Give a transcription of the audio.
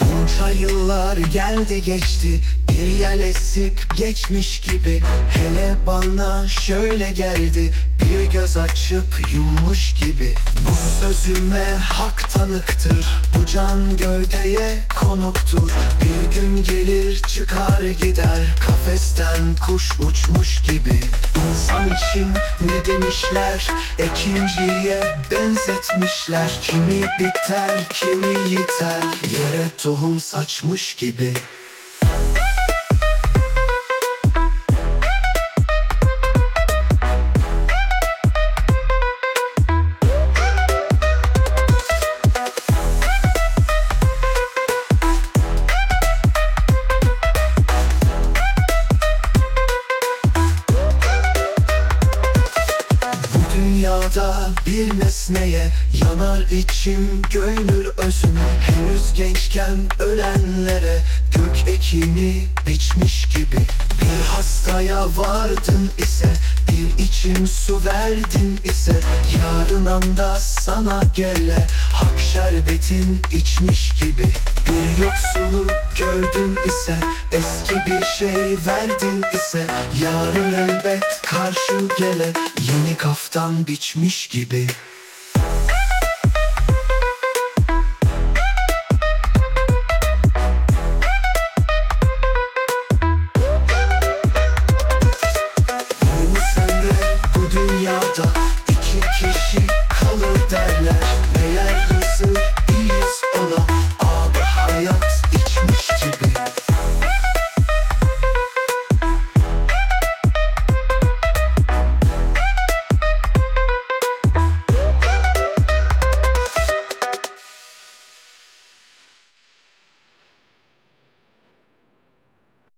Bunca yıllar geldi geçti Bir yel esip geçmiş gibi. Hele bana şöyle geldi Bir göz açıp yummuş gibi sözüme hak tanıktır. Bu can gövdeye konuktur. Bir gün gelir çıkar gider. Kafesten kuş uçmuş gibi. İnsan için ne demişler? Ekinciye benzetmişler. Kimi biter kimi yiter. Yere tohum saçmış gibi dünyada bir nesneye yanar içim gönül özüm Henüz gençken ölenlere ekini biçmiş gibi. Bir hastaya vardın ise bir içim su verdin ise Yarın anda sana gele hak şerbetin içmiş gibi. Bir yoksulu gördün ise eski bir şey verdin ise Yarın elbet karşı gele yeni kaftan biçmiş gibi